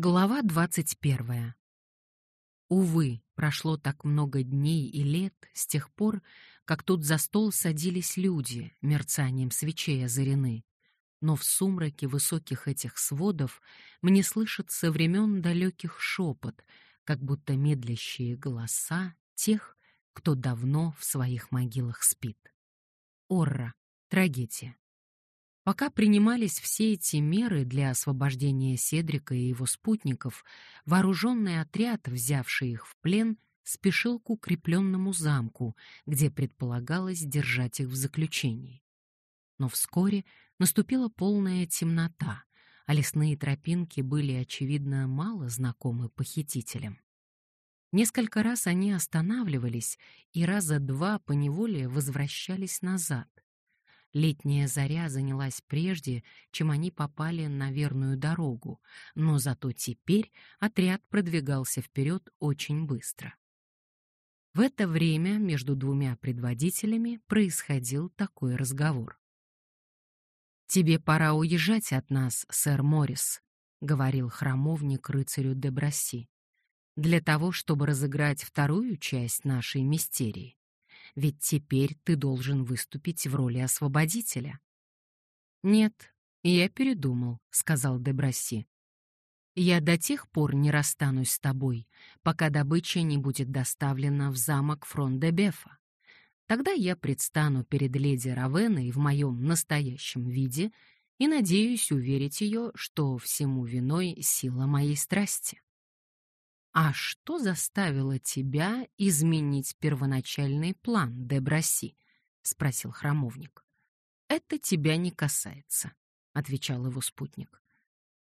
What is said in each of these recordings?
Глава двадцать первая. Увы, прошло так много дней и лет с тех пор, как тут за стол садились люди, мерцанием свечей озарены. Но в сумраке высоких этих сводов мне слышится времен далеких шепот, как будто медлящие голоса тех, кто давно в своих могилах спит. Орра. Трагедия. Пока принимались все эти меры для освобождения Седрика и его спутников, вооруженный отряд, взявший их в плен, спешил к укрепленному замку, где предполагалось держать их в заключении. Но вскоре наступила полная темнота, а лесные тропинки были, очевидно, мало знакомы похитителям. Несколько раз они останавливались и раза два поневоле возвращались назад. Летняя заря занялась прежде, чем они попали на верную дорогу, но зато теперь отряд продвигался вперед очень быстро. В это время между двумя предводителями происходил такой разговор. «Тебе пора уезжать от нас, сэр Моррис», — говорил храмовник рыцарю де Брасси, «для того, чтобы разыграть вторую часть нашей мистерии ведь теперь ты должен выступить в роли освободителя. Нет, я передумал, сказал Деброси. Я до тех пор не расстанусь с тобой, пока добыча не будет доставлена в замок Фрон-де-Бефа. Тогда я предстану перед леди Равеной в моем настоящем виде и надеюсь уверить ее, что всему виной сила моей страсти. «А что заставило тебя изменить первоначальный план, Деброси?» — спросил храмовник. «Это тебя не касается», — отвечал его спутник.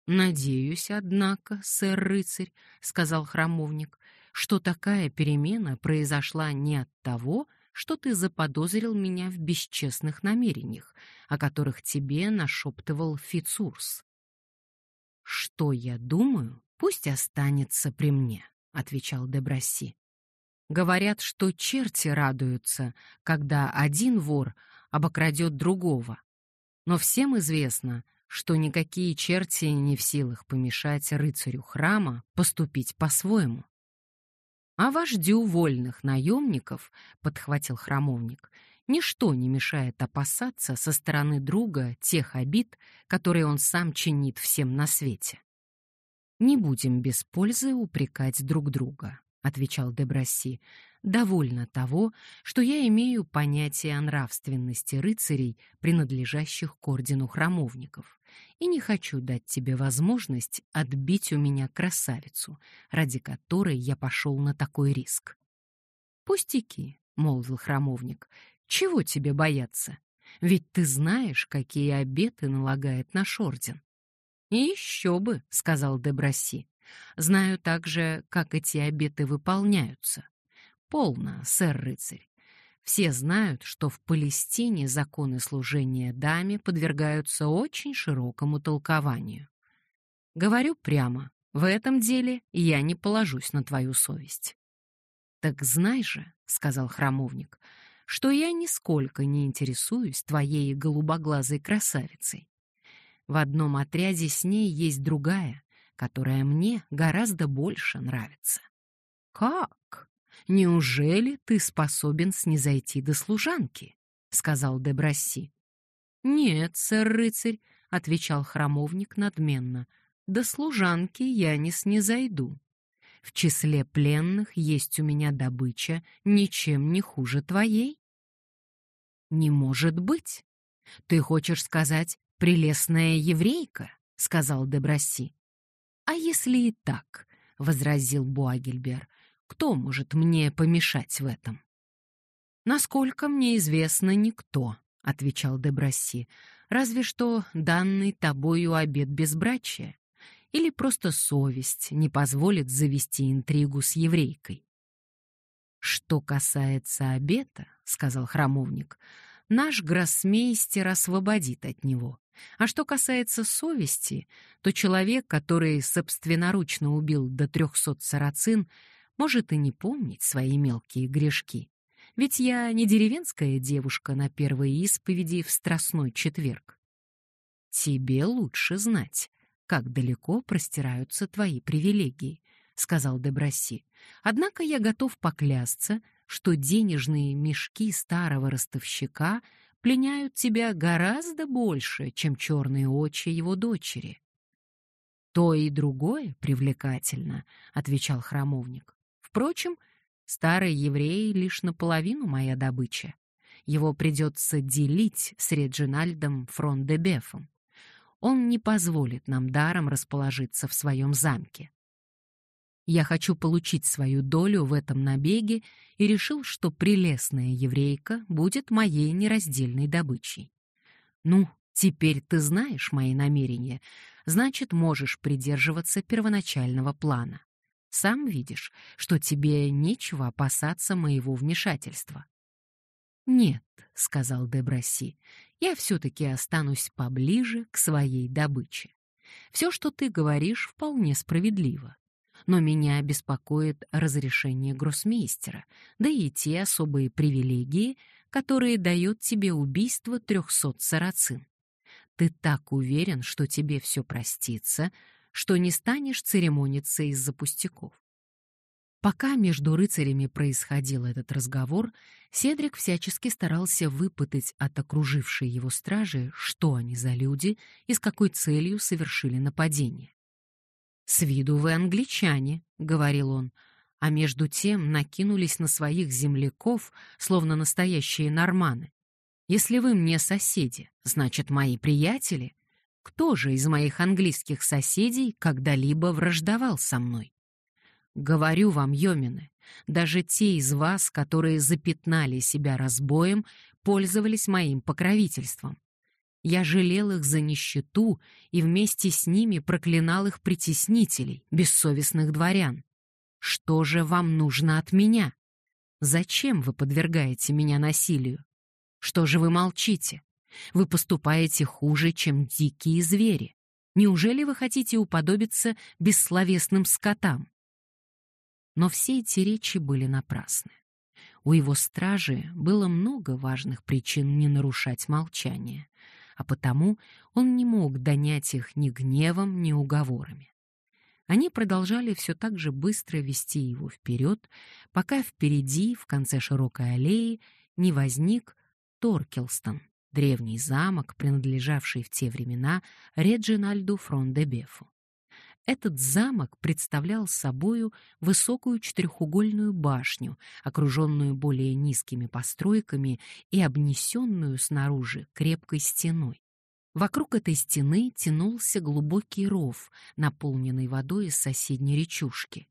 «Надеюсь, однако, сэр-рыцарь», — сказал храмовник, «что такая перемена произошла не от того, что ты заподозрил меня в бесчестных намерениях, о которых тебе нашептывал Фицурс. Что я думаю, пусть останется при мне, отвечал Деброси. Говорят, что черти радуются, когда один вор обокрадет другого. Но всем известно, что никакие черти не в силах помешать рыцарю храма поступить по-своему. А вождю вольных наемников, подхватил храмовник, ничто не мешает опасаться со стороны друга тех обид, которые он сам чинит всем на свете. «Не будем без пользы упрекать друг друга», — отвечал Деброси. «Довольно того, что я имею понятие о нравственности рыцарей, принадлежащих к ордену храмовников, и не хочу дать тебе возможность отбить у меня красавицу, ради которой я пошел на такой риск». «Пустяки», — молвил храмовник, — «чего тебе бояться? Ведь ты знаешь, какие обеты налагает наш орден». «Еще бы», — сказал Деброси. «Знаю также, как эти обеты выполняются. Полно, сэр-рыцарь. Все знают, что в Палестине законы служения даме подвергаются очень широкому толкованию. Говорю прямо, в этом деле я не положусь на твою совесть. Так знай же, сказал храмовник, что я нисколько не интересуюсь твоей голубоглазой красавицей. В одном отряде с ней есть другая, которая мне гораздо больше нравится. Как? Неужели ты способен снизойти до служанки? сказал Дебрасси. Нет, сэр-рыцарь, отвечал храмовник надменно. До служанки я не снизойду. В числе пленных есть у меня добыча ничем не хуже твоей. Не может быть. Ты хочешь сказать, прелестная еврейка, сказал Деброси. А если и так, возразил Буагельбер, кто может мне помешать в этом? Насколько мне известно, никто, отвечал Деброси. Разве что данный тобою обет безбрачия или просто совесть не позволит завести интригу с еврейкой. Что касается обета, сказал храмовник, наш гроссмейстер освободит от него. А что касается совести, то человек, который собственноручно убил до трехсот сарацин, может и не помнить свои мелкие грешки. Ведь я не деревенская девушка на первой исповеди в Страстной четверг. Тебе лучше знать, как далеко простираются твои привилегии, сказал Дебрасси. Однако я готов поклясться, что денежные мешки старого ростовщика пленяют тебя гораздо больше, чем черные очи его дочери. То и другое привлекательно, отвечал храмовник. Впрочем, старый еврей лишь наполовину моя добыча. Его придется делить с Реджинальдом Фрон-де-Бефом он не позволит нам даром расположиться в своем замке. Я хочу получить свою долю в этом набеге и решил, что прелестная еврейка будет моей нераздельной добычей. Ну, теперь ты знаешь мои намерения, значит, можешь придерживаться первоначального плана. Сам видишь, что тебе нечего опасаться моего вмешательства. «Нет», — сказал Деброси, — «я все-таки останусь поближе к своей добыче. Все, что ты говоришь, вполне справедливо. Но меня беспокоит разрешение гроссмейстера, да и те особые привилегии, которые дает тебе убийство трехсот сарацин. Ты так уверен, что тебе все простится, что не станешь церемониться из-за пустяков. Пока между рыцарями происходил этот разговор, Седрик всячески старался выпытать от окружившей его стражи, что они за люди и с какой целью совершили нападение. «С виду вы англичане», — говорил он, а между тем накинулись на своих земляков, словно настоящие норманы. «Если вы мне соседи, значит, мои приятели. Кто же из моих английских соседей когда-либо враждовал со мной?» Говорю вам, Йомины, даже те из вас, которые запятнали себя разбоем, пользовались моим покровительством. Я жалел их за нищету и вместе с ними проклинал их притеснителей, бессовестных дворян. Что же вам нужно от меня? Зачем вы подвергаете меня насилию? Что же вы молчите? Вы поступаете хуже, чем дикие звери. Неужели вы хотите уподобиться бессловесным скотам? Но все эти речи были напрасны. У его стражи было много важных причин не нарушать молчание, а потому он не мог донять их ни гневом, ни уговорами. Они продолжали все так же быстро вести его вперед, пока впереди, в конце широкой аллеи, не возник Торкелстон, древний замок, принадлежавший в те времена Реджинальду Фрон-де-Бефу. Этот замок представлял собою высокую четырехугольную башню, окруженную более низкими постройками и обнесенную снаружи крепкой стеной. Вокруг этой стены тянулся глубокий ров, наполненный водой из соседней речушки.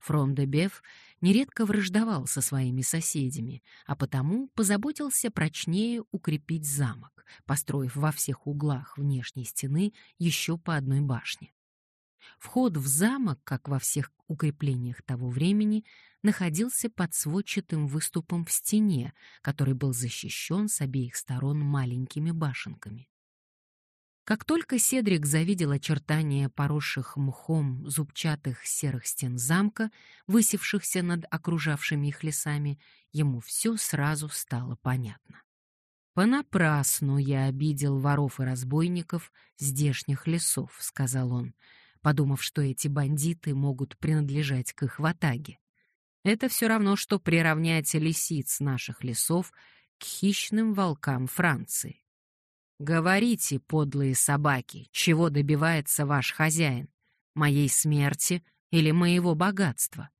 Фрон де Беф нередко враждовал со своими соседями, а потому позаботился прочнее укрепить замок, построив во всех углах внешней стены еще по одной башне. Вход в замок, как во всех укреплениях того времени, находился под сводчатым выступом в стене, который был защищен с обеих сторон маленькими башенками. Как только Седрик завидел очертания поросших мхом зубчатых серых стен замка, высевшихся над окружавшими их лесами, ему все сразу стало понятно. «Понапрасну я обидел воров и разбойников здешних лесов», — сказал он, — подумав, что эти бандиты могут принадлежать к их ватаге. Это все равно, что приравнять лисиц наших лесов к хищным волкам Франции. Говорите, подлые собаки, чего добивается ваш хозяин? Моей смерти или моего богатства?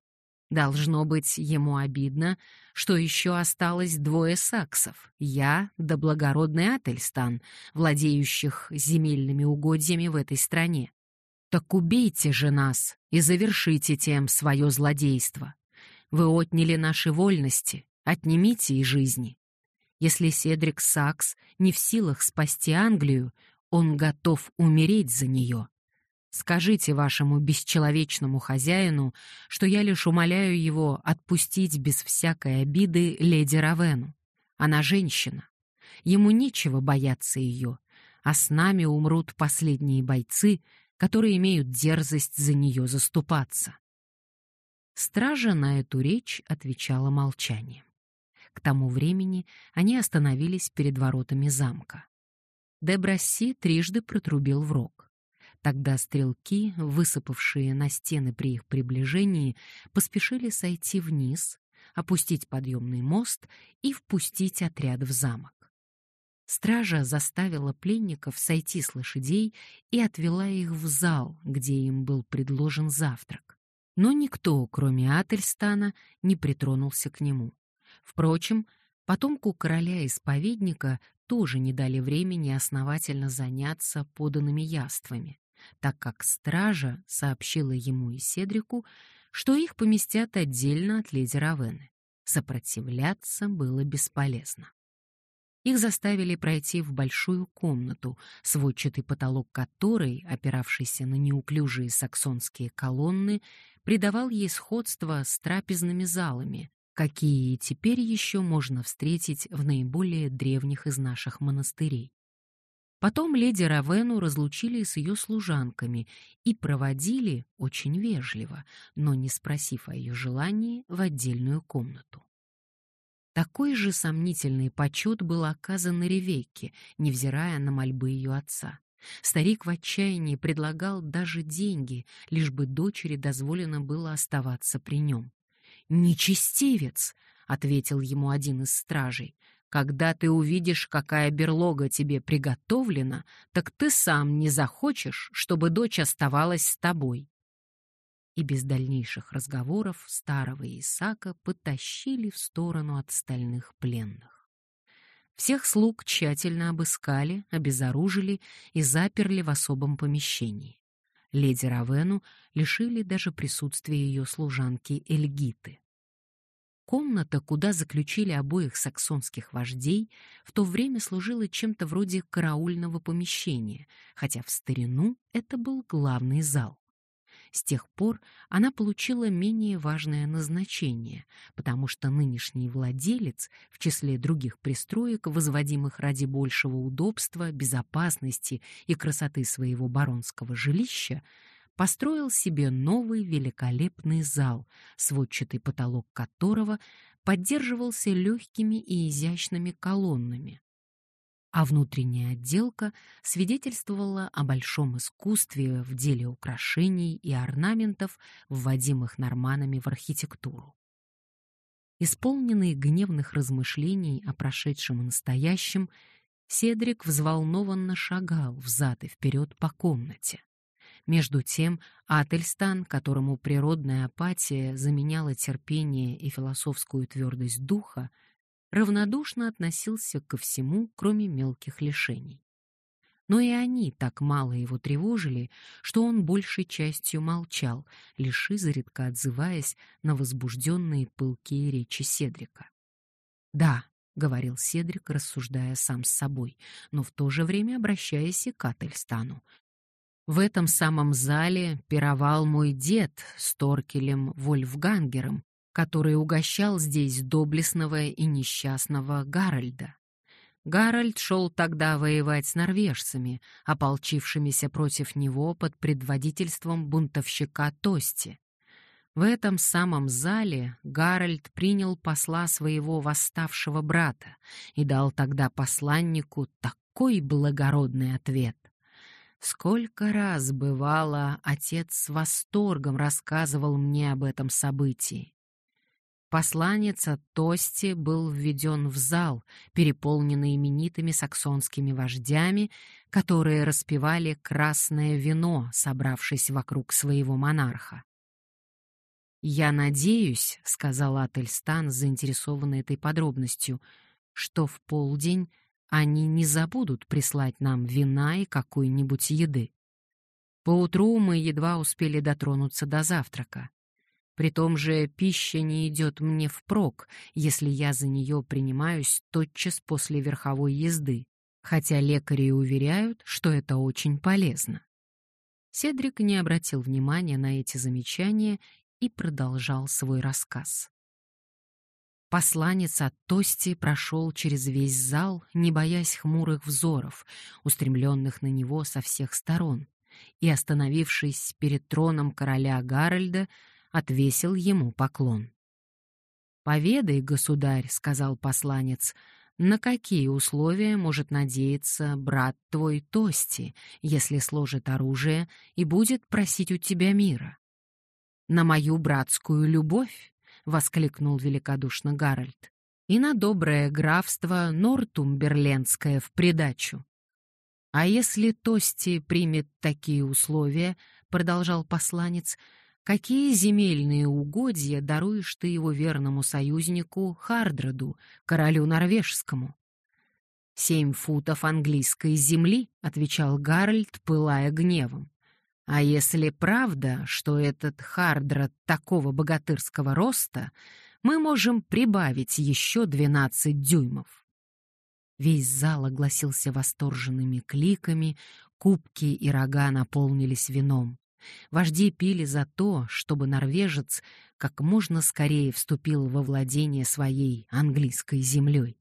Должно быть, ему обидно, что еще осталось двое саксов, я да благородный Ательстан, владеющих земельными угодьями в этой стране. Так убейте же нас и завершите тем свое злодейство. Вы отняли наши вольности, отнимите и жизни. Если Седрик Сакс не в силах спасти Англию, он готов умереть за нее. Скажите вашему бесчеловечному хозяину, что я лишь умоляю его отпустить без всякой обиды леди Равену. Она женщина. Ему нечего бояться ее, а с нами умрут последние бойцы, которые имеют дерзость за нее заступаться. Стража на эту речь отвечала молчанием. К тому времени они остановились перед воротами замка. Дебрасси трижды протрубил в рог. Тогда стрелки, высыпавшие на стены при их приближении, поспешили сойти вниз, опустить подъемный мост и впустить отряд в замок. Стража заставила пленников сойти с лошадей и отвела их в зал, где им был предложен завтрак. Но никто, кроме Ательстана, не притронулся к нему. Впрочем, потомку короля-исповедника тоже не дали времени основательно заняться поданными яствами, так как стража сообщила ему и Седрику, что их поместят отдельно от леди Равены. Сопротивляться было бесполезно. Их заставили пройти в большую комнату, сводчатый потолок которой, опиравшийся на неуклюжие саксонские колонны, придавал ей сходство с трапезными залами, какие теперь еще можно встретить в наиболее древних из наших монастырей. Потом леди Равену разлучили с ее служанками и проводили очень вежливо, но не спросив о ее желании, в отдельную комнату. Такой же сомнительный почет был оказан Ревекке, невзирая на мольбы ее отца. Старик в отчаянии предлагал даже деньги, лишь бы дочери дозволено было оставаться при нем. «Нечестивец!» — ответил ему один из стражей. «Когда ты увидишь, какая берлога тебе приготовлена, так ты сам не захочешь, чтобы дочь оставалась с тобой и без дальнейших разговоров старого Исака потащили в сторону от стальных пленных. Всех слуг тщательно обыскали, обезоружили и заперли в особом помещении. Леди Равену лишили даже присутствия ее служанки Эльгиты. Комната, куда заключили обоих саксонских вождей, в то время служила чем-то вроде караульного помещения, хотя в старину это был главный зал. С тех пор она получила менее важное назначение, потому что нынешний владелец, в числе других пристроек, возводимых ради большего удобства, безопасности и красоты своего баронского жилища, построил себе новый великолепный зал, сводчатый потолок которого поддерживался легкими и изящными колоннами, а внутренняя отделка свидетельствовала о большом искусстве в деле украшений и орнаментов, вводимых норманами в архитектуру. Исполненный гневных размышлений о прошедшем и настоящем, Седрик взволнованно шагал взад и вперед по комнате. Между тем Ательстан, которому природная апатия заменяла терпение и философскую твердость духа, равнодушно относился ко всему, кроме мелких лишений. Но и они так мало его тревожили, что он большей частью молчал, лишь изредка отзываясь на возбужденные пылкие речи Седрика. «Да», — говорил Седрик, рассуждая сам с собой, но в то же время обращаясь и к Ательстану. «В этом самом зале пировал мой дед с Торкелем Вольфгангером, который угощал здесь доблестного и несчастного Гарольда. Гарольд шел тогда воевать с норвежцами, ополчившимися против него под предводительством бунтовщика Тости. В этом самом зале Гарольд принял посла своего восставшего брата и дал тогда посланнику такой благородный ответ. Сколько раз бывало, отец с восторгом рассказывал мне об этом событии. Посланец от Тости был введен в зал, переполненный именитыми саксонскими вождями, которые распивали красное вино, собравшись вокруг своего монарха. «Я надеюсь», — сказал Ательстан, заинтересованный этой подробностью, «что в полдень они не забудут прислать нам вина и какой-нибудь еды. Поутру мы едва успели дотронуться до завтрака. При том же пища не идет мне впрок, если я за нее принимаюсь тотчас после верховой езды, хотя лекари уверяют, что это очень полезно. Седрик не обратил внимания на эти замечания и продолжал свой рассказ. Посланец от Тости прошел через весь зал, не боясь хмурых взоров, устремленных на него со всех сторон, и, остановившись перед троном короля Гарольда, отвесил ему поклон. «Поведай, государь», — сказал посланец, на какие условия может надеяться брат твой Тости, если сложит оружие и будет просить у тебя мира? На мою братскую любовь, воскликнул великодушно Гарольд, и на доброе графство Нортумберлендское в придачу. А если Тости примет такие условия, продолжал посланец, Какие земельные угодья даруешь ты его верному союзнику Хардраду, королю норвежскому? «Семь футов английской земли», — отвечал Гарольд, пылая гневом. «А если правда, что этот Хардрад такого богатырского роста, мы можем прибавить еще двенадцать дюймов». Весь зал огласился восторженными кликами, кубки и рога наполнились вином. Вожди пили за то, чтобы норвежец как можно скорее вступил во владение своей английской землей.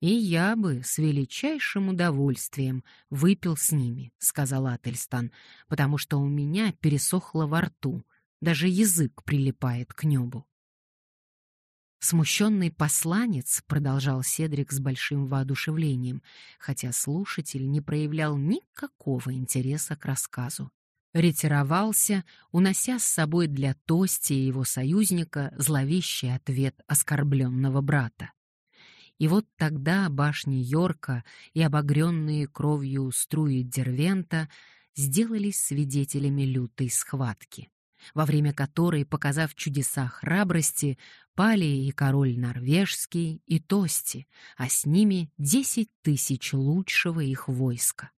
«И я бы с величайшим удовольствием выпил с ними», — сказал Ательстан, «потому что у меня пересохло во рту, даже язык прилипает к небу». Смущенный посланец, продолжал Седрик с большим воодушевлением, хотя слушатель не проявлял никакого интереса к рассказу ретировался, унося с собой для Тости и его союзника зловещий ответ оскорбленного брата. И вот тогда башни Йорка и обогренные кровью струи Дервента сделались свидетелями лютой схватки, во время которой, показав чудеса храбрости, пали и король норвежский, и Тости, а с ними десять тысяч лучшего их войска.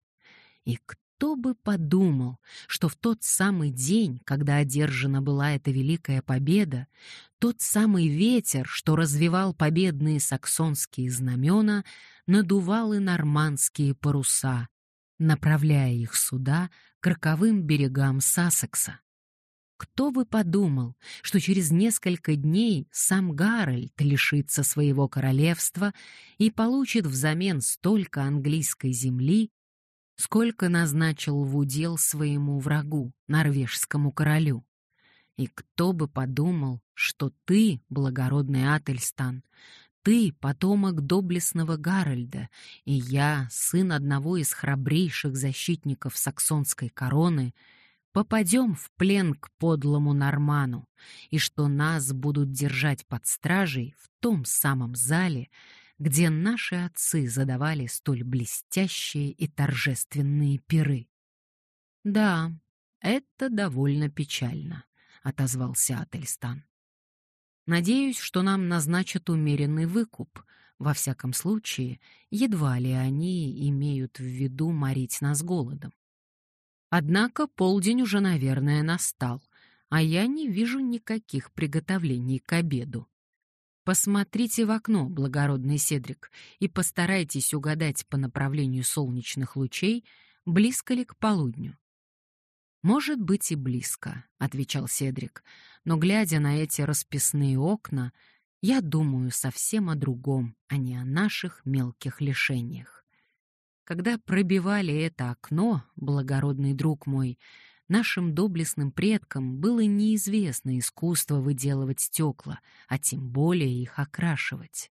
И кто бы подумал, что в тот самый день, когда одержана была эта великая победа, тот самый ветер, что развивал победные саксонские знамена, надувал и нормандские паруса, направляя их сюда к роковым берегам Сассекса. Кто бы подумал, что через несколько дней сам Гарольд лишится своего королевства и получит взамен столько английской земли, сколько назначил в удел своему врагу, норвежскому королю. И кто бы подумал, что ты, благородный Ательстан, ты — потомок доблестного Гарольда, и я, сын одного из храбрейших защитников саксонской короны, попадем в плен к подлому Норману, и что нас будут держать под стражей в том самом зале, где наши отцы задавали столь блестящие и торжественные пиры. «Да, это довольно печально», — отозвался Ательстан. «Надеюсь, что нам назначат умеренный выкуп. Во всяком случае, едва ли они имеют в виду морить нас голодом. Однако полдень уже, наверное, настал, а я не вижу никаких приготовлений к обеду. Посмотрите в окно, благородный Седрик, и постарайтесь угадать по направлению солнечных лучей, близко ли к полудню. «Может быть и близко», — отвечал Седрик, «но, глядя на эти расписные окна, я думаю совсем о другом, а не о наших мелких лишениях. Когда пробивали это окно, благородный друг мой, Нашим доблестным предкам было неизвестно искусство выделывать стекла, а тем более их окрашивать.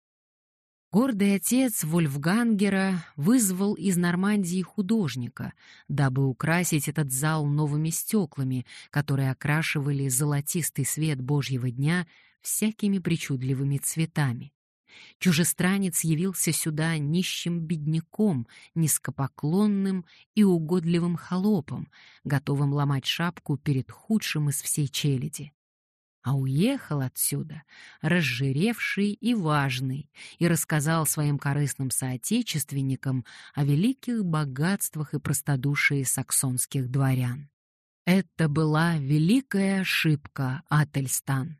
Гордый отец Вольфгангера вызвал из Нормандии художника, дабы украсить этот зал новыми стеклами, которые окрашивали золотистый свет Божьего дня всякими причудливыми цветами. Чужестранец явился сюда нищим бедняком, низкопоклонным и угодливым холопом, готовым ломать шапку перед худшим из всей челяди. А уехал отсюда, разжиревший и важный, и рассказал своим корыстным соотечественникам о великих богатствах и простодушии саксонских дворян. Это была великая ошибка, Ательстан.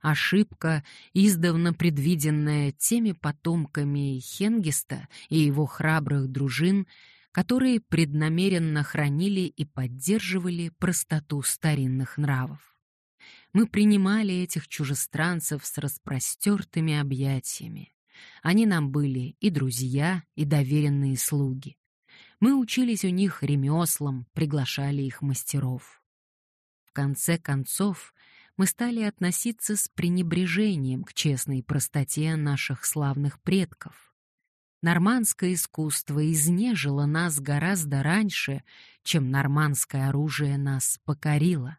Ошибка, издавна предвиденная теми потомками Хенгиста и его храбрых дружин, которые преднамеренно хранили и поддерживали простоту старинных нравов. Мы принимали этих чужестранцев с распростертыми объятиями. Они нам были и друзья, и доверенные слуги. Мы учились у них ремеслам, приглашали их мастеров. В конце концов, мы стали относиться с пренебрежением к честной простоте наших славных предков. Нормандское искусство изнежило нас гораздо раньше, чем нормандское оружие нас покорило.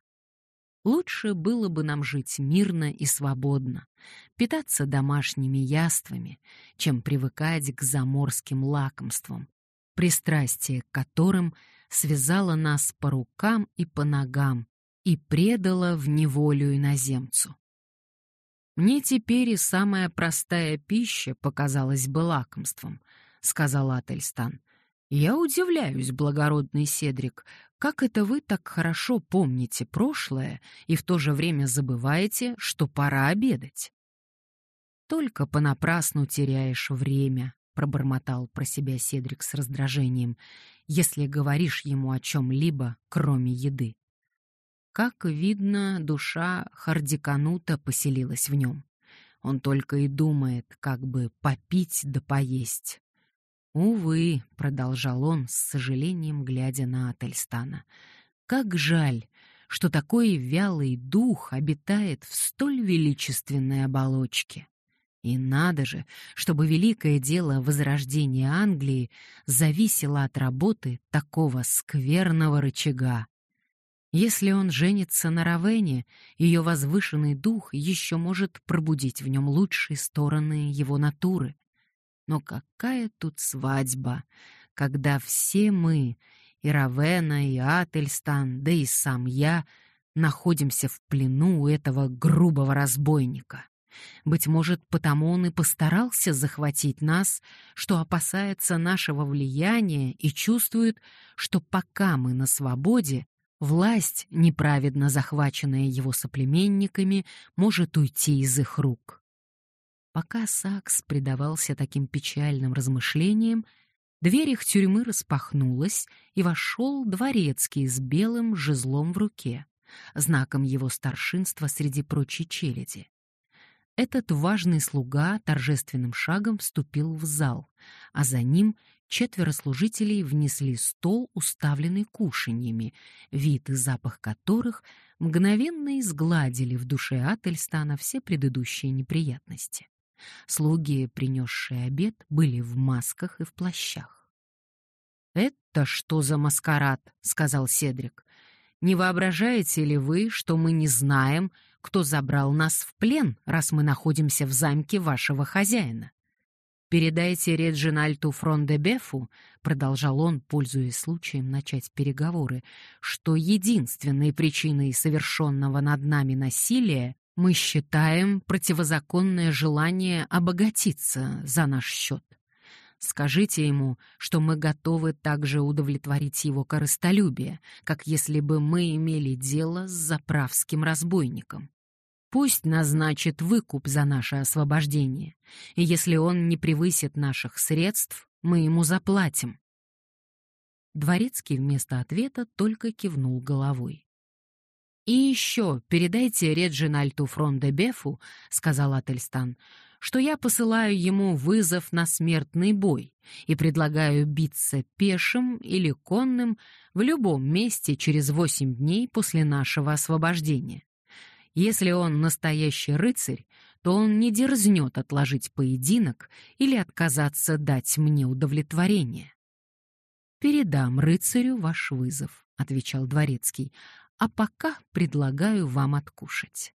Лучше было бы нам жить мирно и свободно, питаться домашними яствами, чем привыкать к заморским лакомствам, пристрастие к которым связало нас по рукам и по ногам и предало в неволю иноземцу. «Мне теперь и самая простая пища показалась бы лакомством», — сказал Ательстан. «Я удивляюсь, благородный Седрик, как это вы так хорошо помните прошлое и в то же время забываете, что пора обедать?» «Только понапрасну теряешь время», — пробормотал про себя Седрик с раздражением, «если говоришь ему о чем-либо, кроме еды». Как видно, душа Хардиканута поселилась в нем. Он только и думает, как бы попить да поесть. «Увы», — продолжал он, с сожалением глядя на Ательстана, — «как жаль, что такой вялый дух обитает в столь величественной оболочке. И надо же, чтобы великое дело возрождения Англии зависело от работы такого скверного рычага. Если он женится на Равене, ее возвышенный дух еще может пробудить в нем лучшие стороны его натуры. Но какая тут свадьба, когда все мы, и Равена, и Ательстан, да и сам я, находимся в плену у этого грубого разбойника. Быть может, потому он и постарался захватить нас, что опасается нашего влияния и чувствует, что пока мы на свободе, власть, неправедно захваченная его соплеменниками, может уйти из их рук. Пока Сакс предавался таким печальным размышлениям, дверь их тюрьмы распахнулась, и вошел дворецкий с белым жезлом в руке, знаком его старшинства среди прочей челяди. Этот важный слуга торжественным шагом вступил в зал, а за ним четверо служителей внесли стол, уставленный кушаньями, вид и запах которых мгновенно изгладили в душе Ательстана все предыдущие неприятности. Слуги, принесшие обед, были в масках и в плащах. «Это что за маскарад?» — сказал Седрик. «Не воображаете ли вы, что мы не знаем, кто забрал нас в плен, раз мы находимся в замке вашего хозяина?» «Передайте Реджинальту Фрондебефу», — продолжал он, пользуясь случаем начать переговоры, «что единственной причиной совершенного над нами насилия мы считаем противозаконное желание обогатиться за наш счет. Скажите ему, что мы готовы также удовлетворить его корыстолюбие, как если бы мы имели дело с заправским разбойником. Пусть назначит выкуп за наше освобождение, и если он не превысит наших средств, мы ему заплатим. Дворецкий вместо ответа только кивнул головой. «И еще передайте Реджинальту Фрондебефу, — сказал Ательстан, — что я посылаю ему вызов на смертный бой и предлагаю биться пешим или конным в любом месте через восемь дней после нашего освобождения. Если он настоящий рыцарь, то он не дерзнет отложить поединок или отказаться дать мне удовлетворение. «Передам рыцарю ваш вызов», — отвечал дворецкий, а пока предлагаю вам откушать.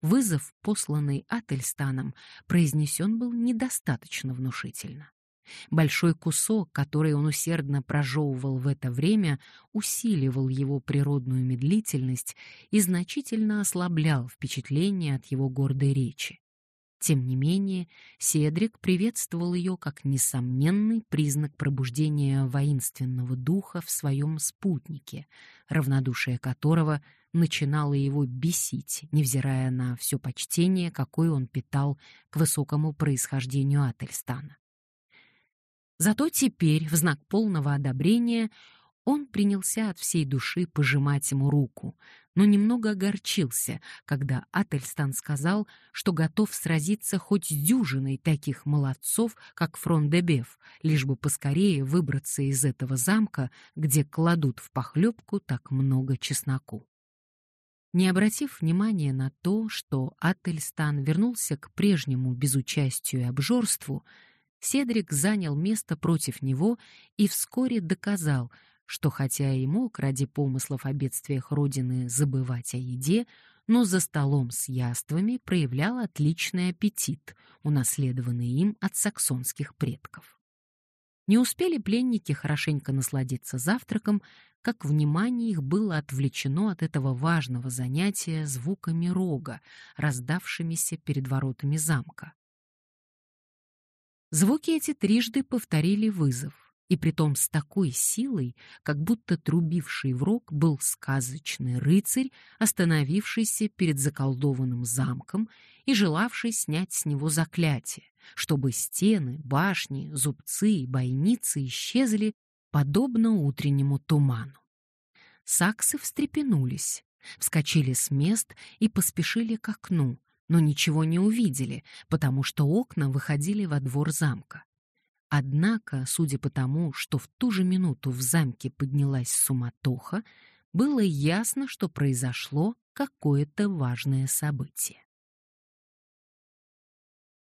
Вызов, посланный Ательстаном, произнесен был недостаточно внушительно. Большой кусок, который он усердно прожевывал в это время, усиливал его природную медлительность и значительно ослаблял впечатление от его гордой речи. Тем не менее, Седрик приветствовал ее как несомненный признак пробуждения воинственного духа в своем спутнике, равнодушие которого начинало его бесить, невзирая на все почтение, какое он питал к высокому происхождению Ательстана. Зато теперь, в знак полного одобрения, он принялся от всей души пожимать ему руку, но немного огорчился, когда Ательстан сказал, что готов сразиться хоть с дюжиной таких молодцов, как Фрондебеф, лишь бы поскорее выбраться из этого замка, где кладут в похлебку так много чесноку. Не обратив внимания на то, что Ательстан вернулся к прежнему безучастию и обжорству, Седрик занял место против него и вскоре доказал, что хотя и мог ради помыслов о бедствиях Родины забывать о еде, но за столом с яствами проявлял отличный аппетит, унаследованный им от саксонских предков. Не успели пленники хорошенько насладиться завтраком, как внимание их было отвлечено от этого важного занятия звуками рога, раздавшимися перед воротами замка. Звуки эти трижды повторили вызов и притом с такой силой, как будто трубивший в рог был сказочный рыцарь, остановившийся перед заколдованным замком и желавший снять с него заклятие, чтобы стены, башни, зубцы и бойницы исчезли, подобно утреннему туману. Саксы встрепенулись, вскочили с мест и поспешили к окну, но ничего не увидели, потому что окна выходили во двор замка. Однако, судя по тому, что в ту же минуту в замке поднялась суматоха, было ясно, что произошло какое-то важное событие.